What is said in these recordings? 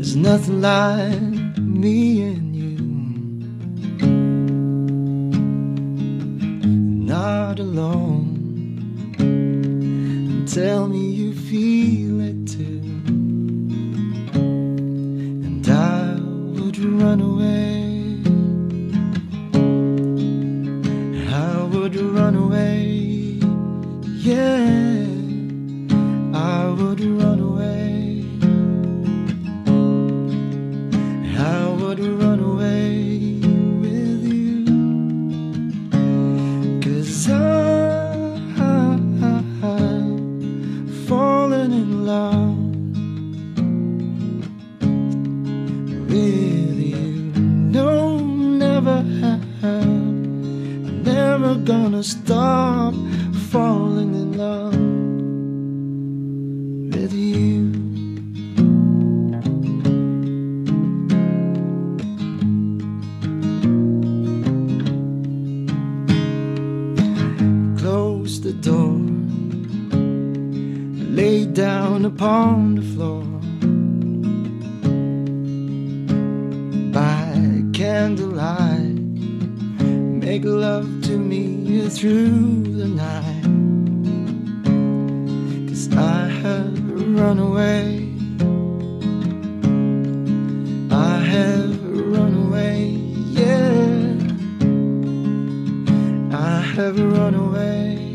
There's nothing like me and you. Not alone. Tell me you feel it too. And I would run away. I would run away. Yeah. With you. No, never have. Never gonna stop falling in love with you. Close the door, lay down upon the floor. Candlelight, make love to me through the night. Cause I have run away. I have run away, yeah. I have run away.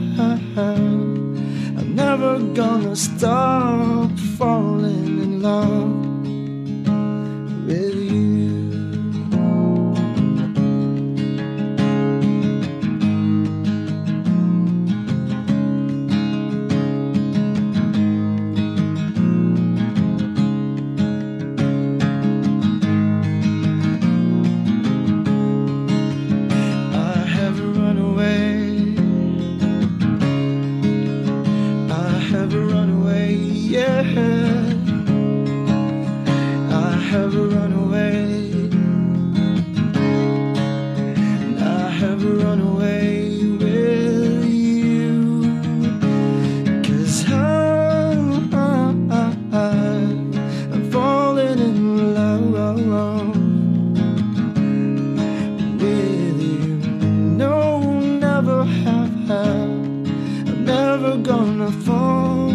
I'm never gonna stop falling in love have run away. I have run away with you. Cause I'm, I'm falling in love with you. No, never have. I'm never gonna fall